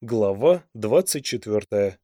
Глава двадцать четвертая.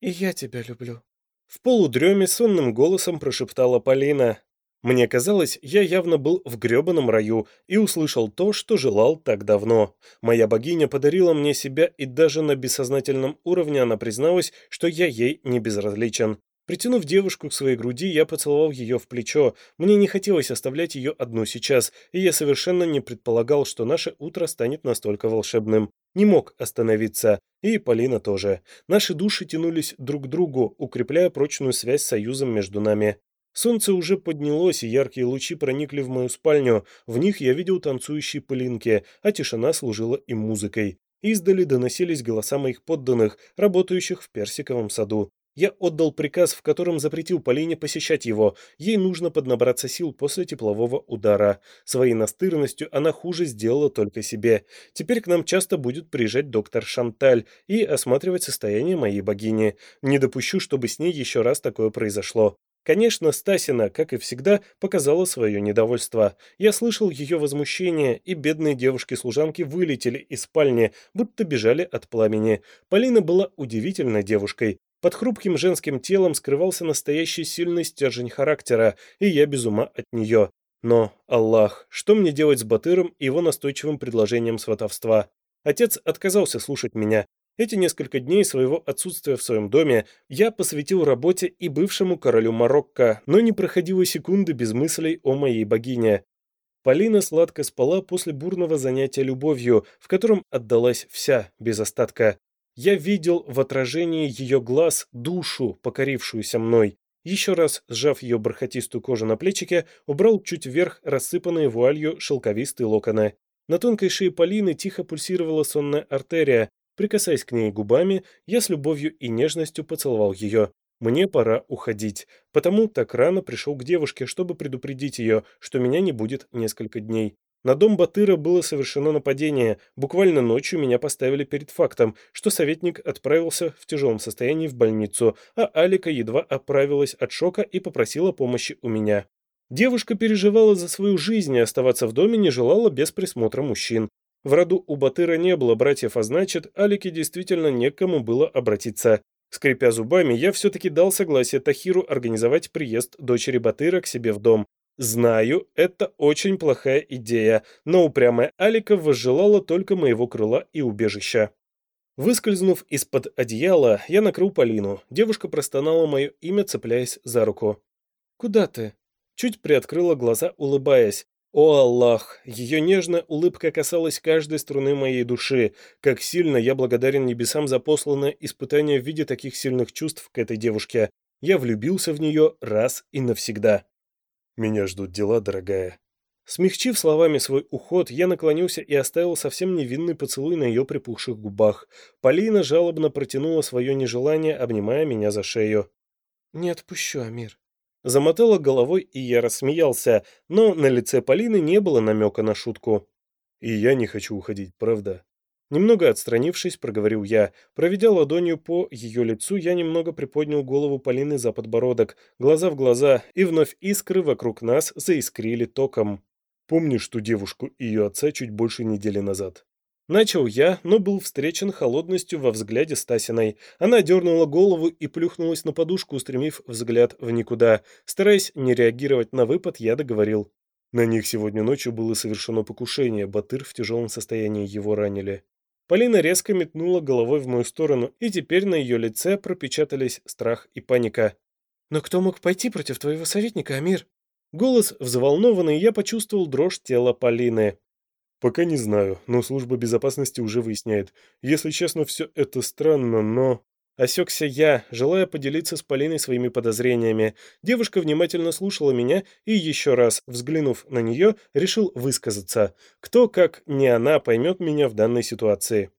«И я тебя люблю», — в полудреме сонным голосом прошептала Полина. Мне казалось, я явно был в грёбаном раю и услышал то, что желал так давно. Моя богиня подарила мне себя, и даже на бессознательном уровне она призналась, что я ей не безразличен. Притянув девушку к своей груди, я поцеловал ее в плечо. Мне не хотелось оставлять ее одну сейчас, и я совершенно не предполагал, что наше утро станет настолько волшебным. Не мог остановиться. И Полина тоже. Наши души тянулись друг к другу, укрепляя прочную связь с союзом между нами. Солнце уже поднялось, и яркие лучи проникли в мою спальню. В них я видел танцующие пылинки, а тишина служила им музыкой. Издали доносились голоса моих подданных, работающих в персиковом саду. Я отдал приказ, в котором запретил Полине посещать его. Ей нужно поднабраться сил после теплового удара. Своей настырностью она хуже сделала только себе. Теперь к нам часто будет приезжать доктор Шанталь и осматривать состояние моей богини. Не допущу, чтобы с ней еще раз такое произошло. Конечно, Стасина, как и всегда, показала свое недовольство. Я слышал ее возмущение, и бедные девушки-служанки вылетели из спальни, будто бежали от пламени. Полина была удивительной девушкой. Под хрупким женским телом скрывался настоящий сильный стержень характера, и я без ума от нее. Но, Аллах, что мне делать с Батыром и его настойчивым предложением сватовства? Отец отказался слушать меня. Эти несколько дней своего отсутствия в своем доме я посвятил работе и бывшему королю Марокко, но не проходило секунды без мыслей о моей богине. Полина сладко спала после бурного занятия любовью, в котором отдалась вся, без остатка. Я видел в отражении ее глаз душу, покорившуюся мной. Еще раз сжав ее бархатистую кожу на плечике, убрал чуть вверх рассыпанные вуалью шелковистые локоны. На тонкой шее Полины тихо пульсировала сонная артерия. Прикасаясь к ней губами, я с любовью и нежностью поцеловал ее. Мне пора уходить, потому так рано пришел к девушке, чтобы предупредить ее, что меня не будет несколько дней. На дом Батыра было совершено нападение. Буквально ночью меня поставили перед фактом, что советник отправился в тяжелом состоянии в больницу, а Алика едва оправилась от шока и попросила помощи у меня. Девушка переживала за свою жизнь и оставаться в доме не желала без присмотра мужчин. В роду у Батыра не было братьев, а значит, Алике действительно некому было обратиться. Скрипя зубами, я все-таки дал согласие Тахиру организовать приезд дочери Батыра к себе в дом. Знаю, это очень плохая идея, но упрямая Алика возжелала только моего крыла и убежища. Выскользнув из-под одеяла, я накрыл Полину. Девушка простонала мое имя, цепляясь за руку. «Куда ты?» Чуть приоткрыла глаза, улыбаясь. О Аллах! Ее нежная улыбка касалась каждой струны моей души. Как сильно я благодарен небесам за посланное испытание в виде таких сильных чувств к этой девушке. Я влюбился в нее раз и навсегда. Меня ждут дела, дорогая. Смягчив словами свой уход, я наклонился и оставил совсем невинный поцелуй на ее припухших губах. Полина жалобно протянула свое нежелание, обнимая меня за шею. «Не отпущу, Амир». Замотала головой, и я рассмеялся, но на лице Полины не было намека на шутку. «И я не хочу уходить, правда?» Немного отстранившись, проговорил я. Проведя ладонью по ее лицу, я немного приподнял голову Полины за подбородок, глаза в глаза, и вновь искры вокруг нас заискрили током. Помнишь ту девушку и ее отца чуть больше недели назад? Начал я, но был встречен холодностью во взгляде Стасиной. Она дернула голову и плюхнулась на подушку, устремив взгляд в никуда. Стараясь не реагировать на выпад, я договорил. На них сегодня ночью было совершено покушение, Батыр в тяжелом состоянии его ранили. Полина резко метнула головой в мою сторону, и теперь на ее лице пропечатались страх и паника. «Но кто мог пойти против твоего советника, Амир?» Голос взволнованный, я почувствовал дрожь тела Полины. «Пока не знаю, но служба безопасности уже выясняет. Если честно, все это странно, но...» Осекся я, желая поделиться с Полиной своими подозрениями. Девушка внимательно слушала меня и еще раз, взглянув на нее, решил высказаться. Кто, как не она, поймет меня в данной ситуации.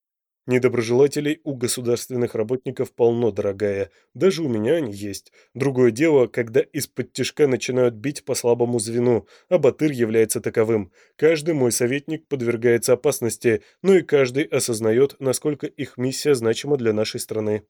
Недоброжелателей у государственных работников полно, дорогая. Даже у меня они есть. Другое дело, когда из-под тяжка начинают бить по слабому звену, а Батыр является таковым. Каждый мой советник подвергается опасности, но и каждый осознает, насколько их миссия значима для нашей страны.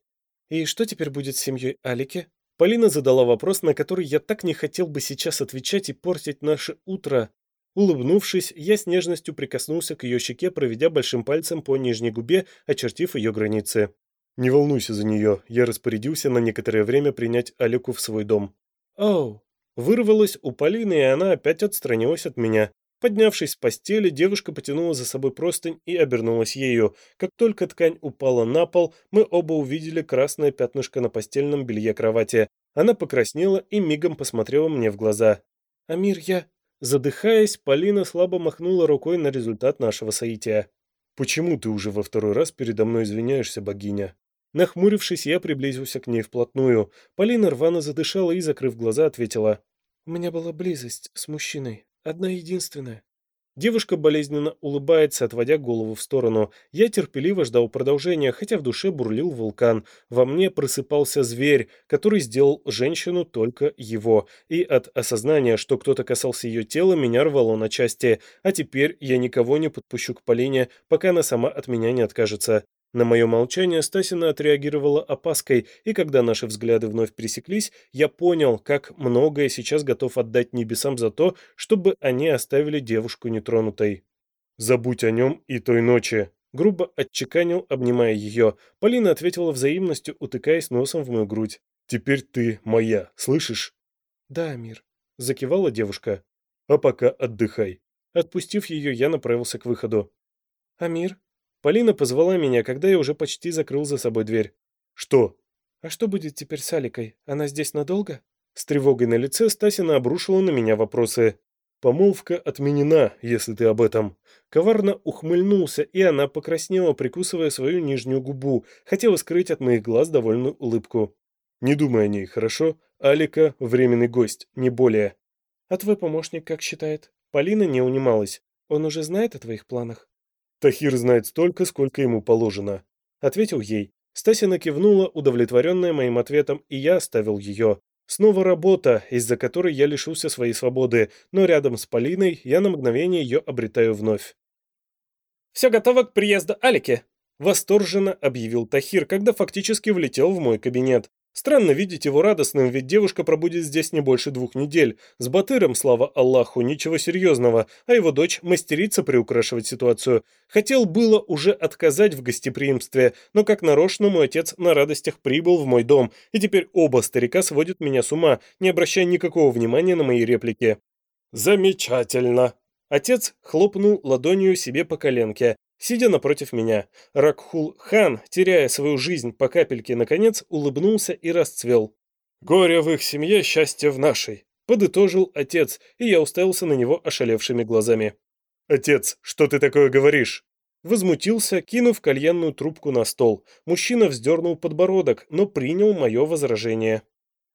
«И что теперь будет с семьей Алики?» Полина задала вопрос, на который я так не хотел бы сейчас отвечать и портить наше утро. Улыбнувшись, я с нежностью прикоснулся к ее щеке, проведя большим пальцем по нижней губе, очертив ее границы. «Не волнуйся за нее», я распорядился на некоторое время принять Алику в свой дом. «Оу!» Вырвалась у Полины, и она опять отстранилась от меня. Поднявшись с постели, девушка потянула за собой простынь и обернулась ею. Как только ткань упала на пол, мы оба увидели красное пятнышко на постельном белье кровати. Она покраснела и мигом посмотрела мне в глаза. «Амир, я...» Задыхаясь, Полина слабо махнула рукой на результат нашего соития. «Почему ты уже во второй раз передо мной извиняешься, богиня?» Нахмурившись, я приблизился к ней вплотную. Полина рвано задышала и, закрыв глаза, ответила. «У меня была близость с мужчиной. Одна единственная. Девушка болезненно улыбается, отводя голову в сторону. Я терпеливо ждал продолжения, хотя в душе бурлил вулкан. Во мне просыпался зверь, который сделал женщину только его. И от осознания, что кто-то касался ее тела, меня рвало на части. А теперь я никого не подпущу к Полине, пока она сама от меня не откажется. На мое молчание Стасина отреагировала опаской, и когда наши взгляды вновь пересеклись, я понял, как многое сейчас готов отдать небесам за то, чтобы они оставили девушку нетронутой. «Забудь о нем и той ночи», — грубо отчеканил, обнимая ее. Полина ответила взаимностью, утыкаясь носом в мою грудь. «Теперь ты моя, слышишь?» «Да, Амир», — закивала девушка. «А пока отдыхай». Отпустив ее, я направился к выходу. «Амир», Полина позвала меня, когда я уже почти закрыл за собой дверь. «Что?» «А что будет теперь с Аликой? Она здесь надолго?» С тревогой на лице Стасина обрушила на меня вопросы. «Помолвка отменена, если ты об этом». Коварно ухмыльнулся, и она покраснела, прикусывая свою нижнюю губу, хотела скрыть от моих глаз довольную улыбку. «Не думай о ней, хорошо? Алика — временный гость, не более». «А твой помощник как считает?» Полина не унималась. «Он уже знает о твоих планах?» «Тахир знает столько, сколько ему положено», — ответил ей. Стасина кивнула, удовлетворенная моим ответом, и я оставил ее. Снова работа, из-за которой я лишился своей свободы, но рядом с Полиной я на мгновение ее обретаю вновь. «Все готово к приезду Алики», — восторженно объявил Тахир, когда фактически влетел в мой кабинет. Странно видеть его радостным, ведь девушка пробудет здесь не больше двух недель. С Батыром, слава Аллаху, ничего серьезного, а его дочь мастерица приукрашивать ситуацию. Хотел было уже отказать в гостеприимстве, но как нарочно мой отец на радостях прибыл в мой дом, и теперь оба старика сводят меня с ума, не обращая никакого внимания на мои реплики. «Замечательно!» Отец хлопнул ладонью себе по коленке сидя напротив меня. Ракхул-хан, теряя свою жизнь по капельке, наконец улыбнулся и расцвел. «Горе в их семье, счастье в нашей», — подытожил отец, и я уставился на него ошалевшими глазами. «Отец, что ты такое говоришь?» Возмутился, кинув кальянную трубку на стол. Мужчина вздернул подбородок, но принял мое возражение.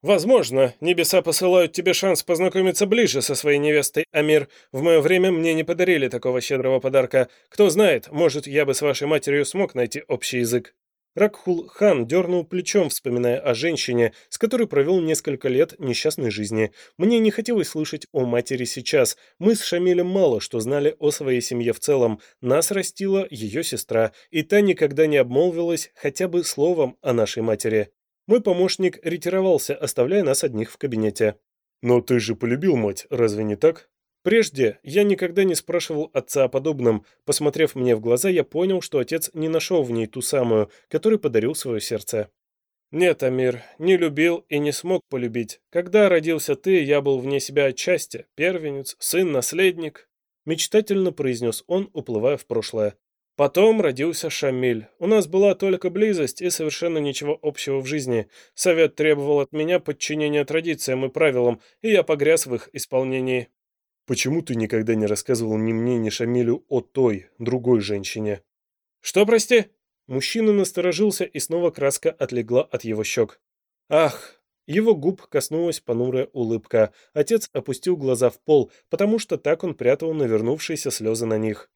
Возможно, небеса посылают тебе шанс познакомиться ближе со своей невестой, Амир. В мое время мне не подарили такого щедрого подарка. Кто знает, может, я бы с вашей матерью смог найти общий язык». Ракхул хан дернул плечом, вспоминая о женщине, с которой провел несколько лет несчастной жизни. Мне не хотелось слышать о матери сейчас. Мы с Шамилем мало что знали о своей семье в целом. Нас растила ее сестра, и та никогда не обмолвилась хотя бы словом о нашей матери. Мой помощник ретировался, оставляя нас одних в кабинете. «Но ты же полюбил мать, разве не так?» Прежде я никогда не спрашивал отца о подобном. Посмотрев мне в глаза, я понял, что отец не нашел в ней ту самую, которой подарил свое сердце. «Нет, Амир, не любил и не смог полюбить. Когда родился ты, я был вне себя отчасти. Первенец, сын, наследник», — мечтательно произнес он, уплывая в прошлое. Потом родился Шамиль. У нас была только близость и совершенно ничего общего в жизни. Совет требовал от меня подчинения традициям и правилам, и я погряз в их исполнении. Почему ты никогда не рассказывал ни мне, ни Шамилю о той, другой женщине? Что, прости? Мужчина насторожился, и снова краска отлегла от его щек. Ах, его губ коснулась понурая улыбка. Отец опустил глаза в пол, потому что так он прятал навернувшиеся слезы на них.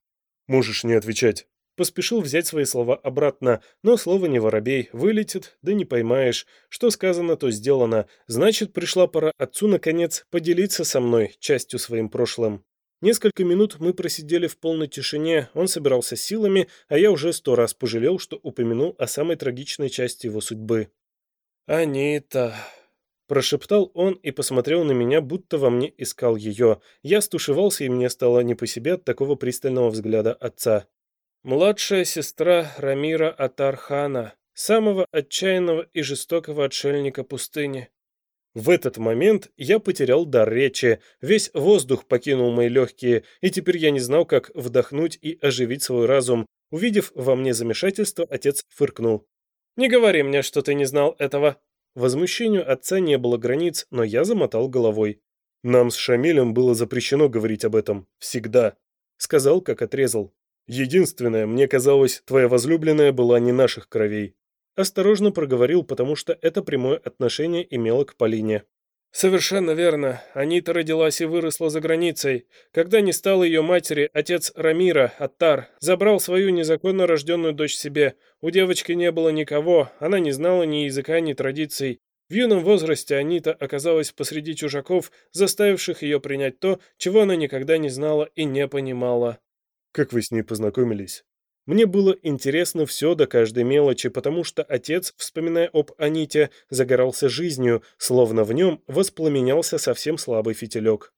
«Можешь не отвечать». Поспешил взять свои слова обратно, но слово не воробей, вылетит, да не поймаешь. Что сказано, то сделано. Значит, пришла пора отцу, наконец, поделиться со мной частью своим прошлым. Несколько минут мы просидели в полной тишине, он собирался силами, а я уже сто раз пожалел, что упомянул о самой трагичной части его судьбы. «Анита...» Прошептал он и посмотрел на меня, будто во мне искал ее. Я стушевался, и мне стало не по себе от такого пристального взгляда отца. Младшая сестра Рамира Атархана, самого отчаянного и жестокого отшельника пустыни. В этот момент я потерял дар речи, весь воздух покинул мои легкие, и теперь я не знал, как вдохнуть и оживить свой разум. Увидев во мне замешательство, отец фыркнул. «Не говори мне, что ты не знал этого». Возмущению отца не было границ, но я замотал головой. «Нам с Шамилем было запрещено говорить об этом. Всегда», — сказал, как отрезал. «Единственное, мне казалось, твоя возлюбленная была не наших кровей». Осторожно проговорил, потому что это прямое отношение имело к Полине. «Совершенно верно. Анита родилась и выросла за границей. Когда не стал ее матери, отец Рамира, Аттар, забрал свою незаконно рожденную дочь себе. У девочки не было никого, она не знала ни языка, ни традиций. В юном возрасте Анита оказалась посреди чужаков, заставивших ее принять то, чего она никогда не знала и не понимала. «Как вы с ней познакомились?» Мне было интересно все до каждой мелочи, потому что отец, вспоминая об Аните, загорался жизнью, словно в нем воспламенялся совсем слабый фитилек.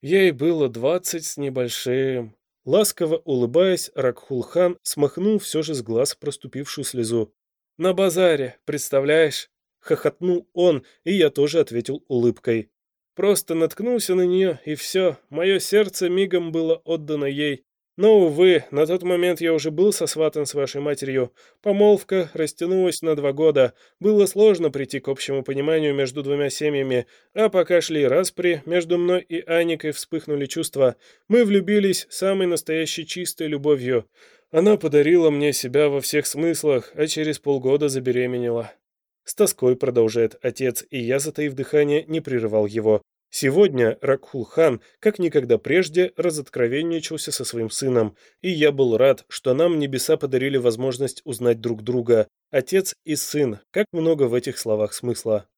Ей было двадцать с небольшим. Ласково улыбаясь, Ракхулхан смахнул все же с глаз проступившую слезу. «На базаре, представляешь?» Хохотнул он, и я тоже ответил улыбкой. Просто наткнулся на нее, и все, мое сердце мигом было отдано ей. Но, увы, на тот момент я уже был сосватан с вашей матерью. Помолвка растянулась на два года. Было сложно прийти к общему пониманию между двумя семьями, а пока шли распри, между мной и Аникой вспыхнули чувства. Мы влюбились самой настоящей чистой любовью. Она подарила мне себя во всех смыслах, а через полгода забеременела. С тоской продолжает отец, и я, затаив дыхание, не прерывал его. Сегодня Ракхул-хан, как никогда прежде, разоткровенничался со своим сыном, и я был рад, что нам небеса подарили возможность узнать друг друга. Отец и сын, как много в этих словах смысла.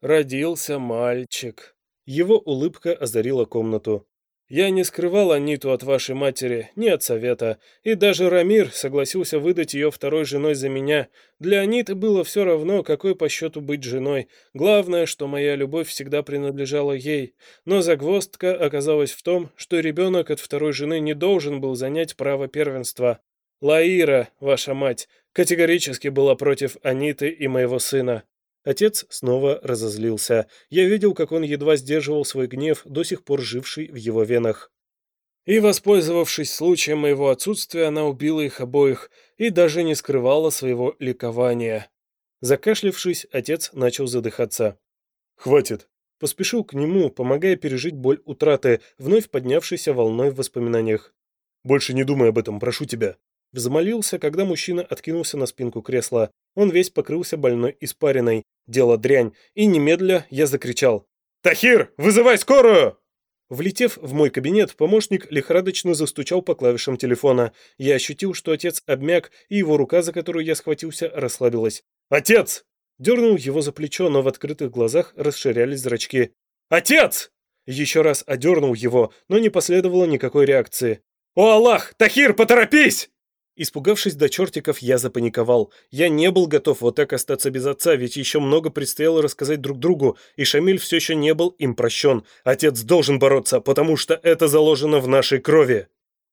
«Родился мальчик». Его улыбка озарила комнату. Я не скрывал Аниту от вашей матери, ни от совета, и даже Рамир согласился выдать ее второй женой за меня. Для Аниты было все равно, какой по счету быть женой. Главное, что моя любовь всегда принадлежала ей. Но загвоздка оказалась в том, что ребенок от второй жены не должен был занять право первенства. Лаира, ваша мать, категорически была против Аниты и моего сына. Отец снова разозлился. Я видел, как он едва сдерживал свой гнев, до сих пор живший в его венах. И, воспользовавшись случаем моего отсутствия, она убила их обоих и даже не скрывала своего ликования. Закашлявшись, отец начал задыхаться. «Хватит!» Поспешил к нему, помогая пережить боль утраты, вновь поднявшейся волной в воспоминаниях. «Больше не думай об этом, прошу тебя!» Взмолился, когда мужчина откинулся на спинку кресла. Он весь покрылся больной испариной дело дрянь, и немедля я закричал. «Тахир, вызывай скорую!» Влетев в мой кабинет, помощник лихорадочно застучал по клавишам телефона. Я ощутил, что отец обмяк, и его рука, за которую я схватился, расслабилась. «Отец!» Дернул его за плечо, но в открытых глазах расширялись зрачки. «Отец!» Еще раз одернул его, но не последовало никакой реакции. «О Аллах! Тахир, поторопись!» Испугавшись до чертиков, я запаниковал. Я не был готов вот так остаться без отца, ведь еще много предстояло рассказать друг другу, и Шамиль все еще не был им прощен. Отец должен бороться, потому что это заложено в нашей крови.